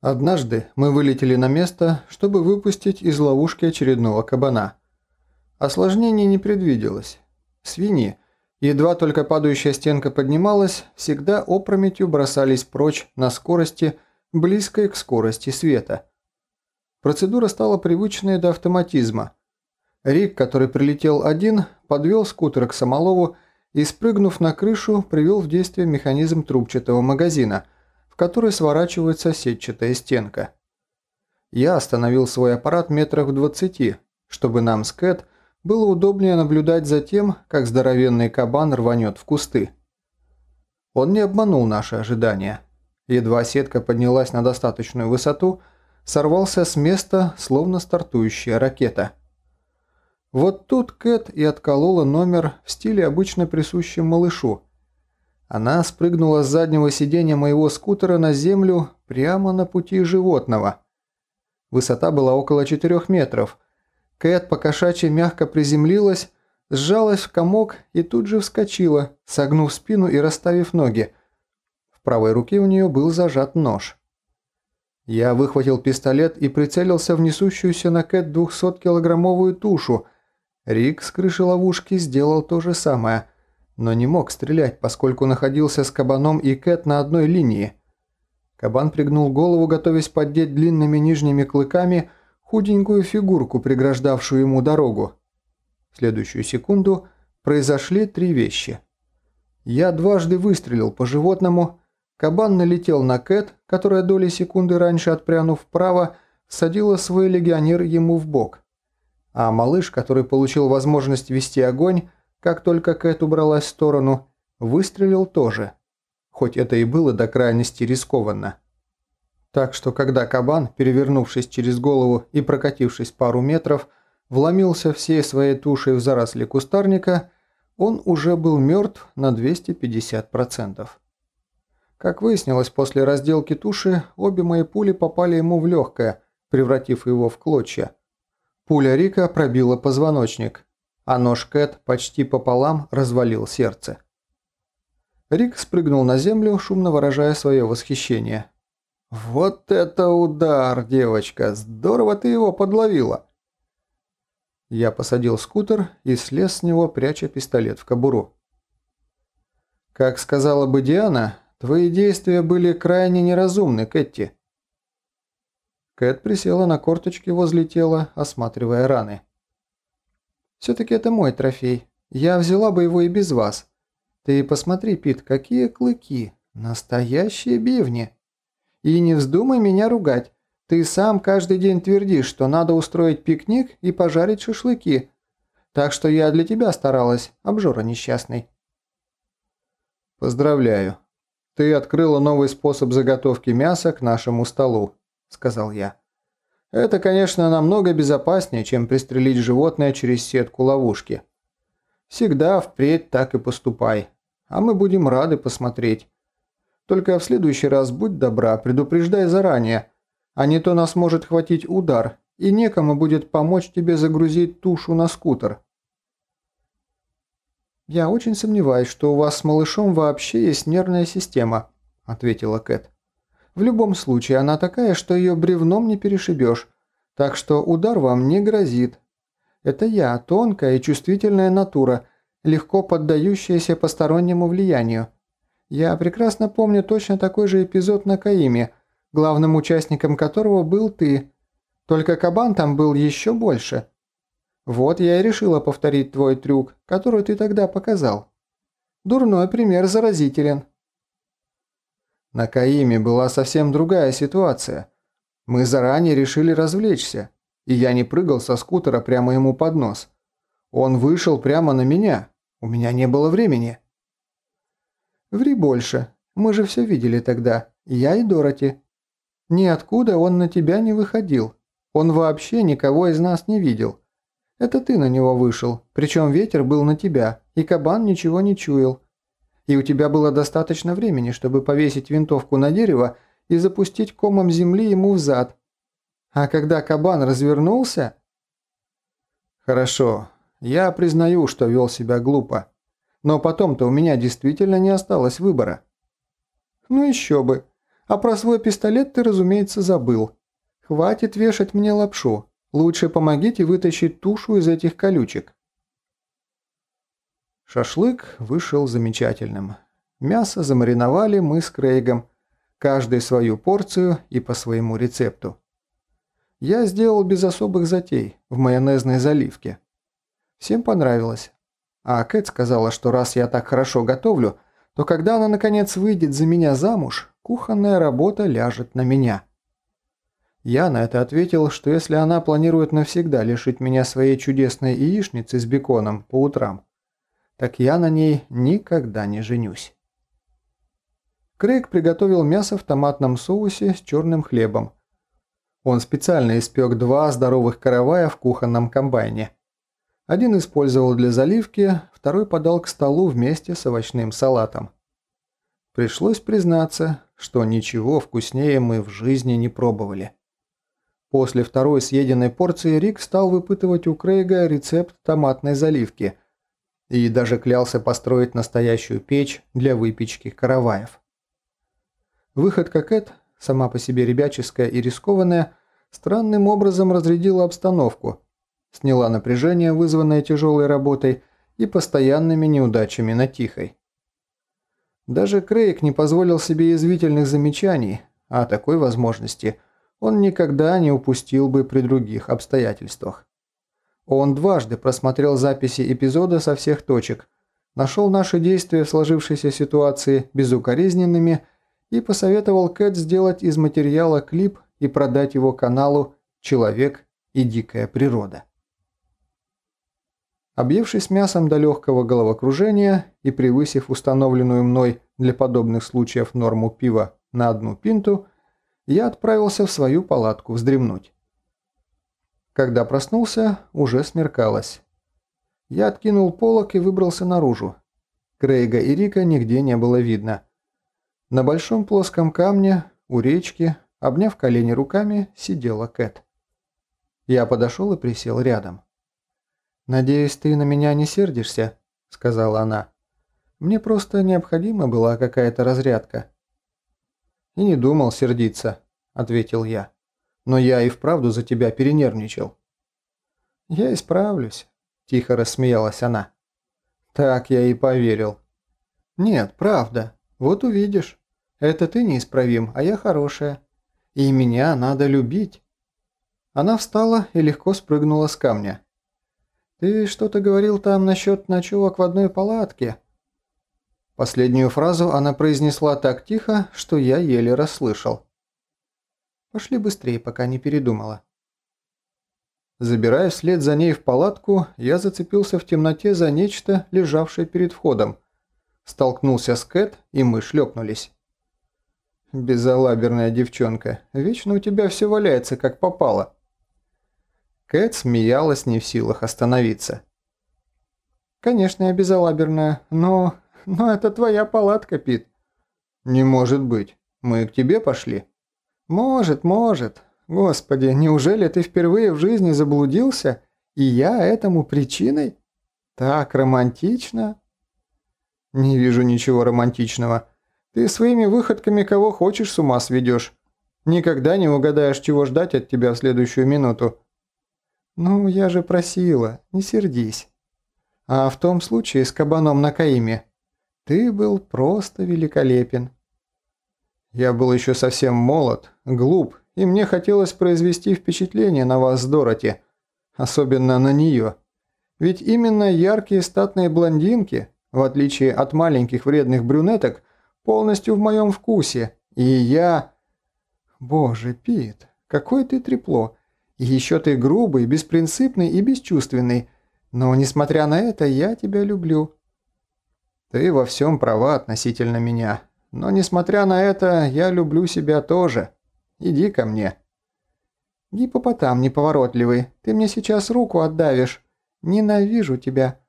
Однажды мы вылетели на место, чтобы выпустить из ловушки очередного кабана. Осложнений не предвиделось. Свиньи, едва только падающая стенка поднималась, всегда опрометью бросались прочь на скорости, близкой к скорости света. Процедура стала привычной до автоматизма. Рик, который прилетел один, подвел скутер к Самолову и, спрыгнув на крышу, привел в действие механизм трубчатого магазина – которой сворачивается сетчатая стенка. Я остановил свой аппарат метрах в двадцати, чтобы нам с Кэт было удобнее наблюдать за тем, как здоровенный кабан рванет в кусты. Он не обманул наши ожидания. Едва сетка поднялась на достаточную высоту, сорвался с места, словно стартующая ракета. Вот тут Кэт и отколола номер в стиле обычно присущем малышу – она спрыгнула с заднего сиденья моего скутера на землю прямо на пути животного. Высота была около 4 метров. Кэт покошачьи мягко приземлилась, сжалась в комок и тут же вскочила, согнув спину и расставив ноги. В правой руке у нее был зажат нож. Я выхватил пистолет и прицелился в несущуюся на Кэт 200-килограммовую тушу. Рик с крыши ловушки сделал то же самое – но не мог стрелять, поскольку находился с кабаном и Кэт на одной линии. Кабан пригнул голову, готовясь поддеть длинными нижними клыками худенькую фигурку, преграждавшую ему дорогу. В следующую секунду произошли три вещи. Я дважды выстрелил по животному, кабан налетел на Кэт, которая доли секунды раньше отпрянув вправо, садила свой легионер ему в бок. А малыш, который получил возможность вести огонь, как только Кэт убралась в сторону, выстрелил тоже, хоть это и было до крайности рискованно. Так что когда кабан, перевернувшись через голову и прокатившись пару метров, вломился всей своей тушей в заросли кустарника, он уже был мертв на 250%. Как выяснилось после разделки туши, обе мои пули попали ему в легкое, превратив его в клочья. Пуля Рика пробила позвоночник, а нож Кэт почти пополам развалил сердце. Рик спрыгнул на землю, шумно выражая свое восхищение. «Вот это удар, девочка! Здорово ты его подловила!» Я посадил скутер и слез с него, пряча пистолет в кобуру. «Как сказала бы Диана, твои действия были крайне неразумны, Кэти». Кэт присела на корточки возле тела, осматривая раны. Все-таки это мой трофей. Я взяла бы его и без вас. Ты посмотри, Пит, какие клыки. Настоящие бивни. И не вздумай меня ругать. Ты сам каждый день твердишь, что надо устроить пикник и пожарить шашлыки. Так что я для тебя старалась, обжора несчастный. Поздравляю. Ты открыла новый способ заготовки мяса к нашему столу, сказал я. Это, конечно, намного безопаснее, чем пристрелить животное через сетку ловушки. Всегда впредь так и поступай, а мы будем рады посмотреть. Только в следующий раз будь добра, предупреждай заранее, а не то нас может хватить удар, и некому будет помочь тебе загрузить тушу на скутер. «Я очень сомневаюсь, что у вас с малышом вообще есть нервная система», – ответила Кэт. В любом случае, она такая, что ее бревном не перешибешь, так что удар вам не грозит. Это я, тонкая и чувствительная натура, легко поддающаяся постороннему влиянию. Я прекрасно помню точно такой же эпизод на Каиме, главным участником которого был ты. Только кабан там был еще больше. Вот я и решила повторить твой трюк, который ты тогда показал. Дурной пример заразителен. На Каиме была совсем другая ситуация. Мы заранее решили развлечься, и я не прыгал со скутера прямо ему под нос. Он вышел прямо на меня. У меня не было времени. Ври больше. Мы же все видели тогда. Я и Дороти. Ниоткуда он на тебя не выходил. Он вообще никого из нас не видел. Это ты на него вышел, причем ветер был на тебя, и кабан ничего не чуял и у тебя было достаточно времени, чтобы повесить винтовку на дерево и запустить комом земли ему в зад. А когда кабан развернулся... Хорошо, я признаю, что вел себя глупо. Но потом-то у меня действительно не осталось выбора. Ну еще бы. А про свой пистолет ты, разумеется, забыл. Хватит вешать мне лапшу. Лучше помогите вытащить тушу из этих колючек». Шашлык вышел замечательным. Мясо замариновали мы с Крейгом, каждый свою порцию и по своему рецепту. Я сделал без особых затей, в майонезной заливке. Всем понравилось. А Кэт сказала, что раз я так хорошо готовлю, то когда она наконец выйдет за меня замуж, кухонная работа ляжет на меня. Я на это ответил, что если она планирует навсегда лишить меня своей чудесной яичницы с беконом по утрам, так я на ней никогда не женюсь. Крейг приготовил мясо в томатном соусе с черным хлебом, он специально испек два здоровых каравая в кухонном комбайне. Один использовал для заливки, второй подал к столу вместе с овощным салатом. Пришлось признаться, что ничего вкуснее мы в жизни не пробовали. После второй съеденной порции Рик стал выпытывать у Крейга рецепт томатной заливки и даже клялся построить настоящую печь для выпечки караваев. Выход Кокет сама по себе ребяческая и рискованная, странным образом разрядила обстановку, сняла напряжение, вызванное тяжелой работой и постоянными неудачами на Тихой. Даже Крейг не позволил себе язвительных замечаний, а такой возможности он никогда не упустил бы при других обстоятельствах. Он дважды просмотрел записи эпизода со всех точек, нашел наши действия в сложившейся ситуации безукоризненными и посоветовал Кэт сделать из материала клип и продать его каналу «Человек и дикая природа». Объевшись мясом до легкого головокружения и превысив установленную мной для подобных случаев норму пива на одну пинту, я отправился в свою палатку вздремнуть. Когда проснулся, уже смеркалось. Я откинул полок и выбрался наружу. Крейга и Рика нигде не было видно – на большом плоском камне у речки, обняв колени руками, сидела Кэт. Я подошел и присел рядом. «Надеюсь, ты на меня не сердишься?» – сказала она. «Мне просто необходима была какая-то разрядка». «И не думал сердиться», – ответил я. «Но я и вправду за тебя перенервничал». «Я исправлюсь», – тихо рассмеялась она. «Так я и поверил». «Нет, правда. Вот увидишь». Это ты неисправим, а я хорошая. И меня надо любить». Она встала и легко спрыгнула с камня. «Ты что-то говорил там насчет ночевок в одной палатке?» Последнюю фразу она произнесла так тихо, что я еле расслышал. «Пошли быстрее, пока не передумала». Забирая вслед за ней в палатку, я зацепился в темноте за нечто, лежавшее перед входом. Столкнулся с Кэт, и мы шлепнулись. «Безалаберная девчонка, вечно у тебя все валяется, как попало». Кэт смеялась не в силах остановиться. «Конечно, я безалаберная, но... но это твоя палатка, Пит». «Не может быть. Мы к тебе пошли?» «Может, может. Господи, неужели ты впервые в жизни заблудился, и я этому причиной? Так романтично». «Не вижу ничего романтичного». Ты своими выходками кого хочешь с ума сведешь. Никогда не угадаешь, чего ждать от тебя в следующую минуту. Ну, я же просила, не сердись. А в том случае с кабаном на Каиме ты был просто великолепен. Я был еще совсем молод, глуп, и мне хотелось произвести впечатление на вас Дороти, особенно на нее. Ведь именно яркие статные блондинки, в отличие от маленьких вредных брюнеток, полностью в моем вкусе, и я... Боже, Пит, какой ты трепло. И еще ты грубый, беспринципный и бесчувственный. Но, несмотря на это, я тебя люблю. Ты во всем права относительно меня. Но, несмотря на это, я люблю себя тоже. Иди ко мне. Гипопотам неповоротливый, ты мне сейчас руку отдавишь. Ненавижу тебя.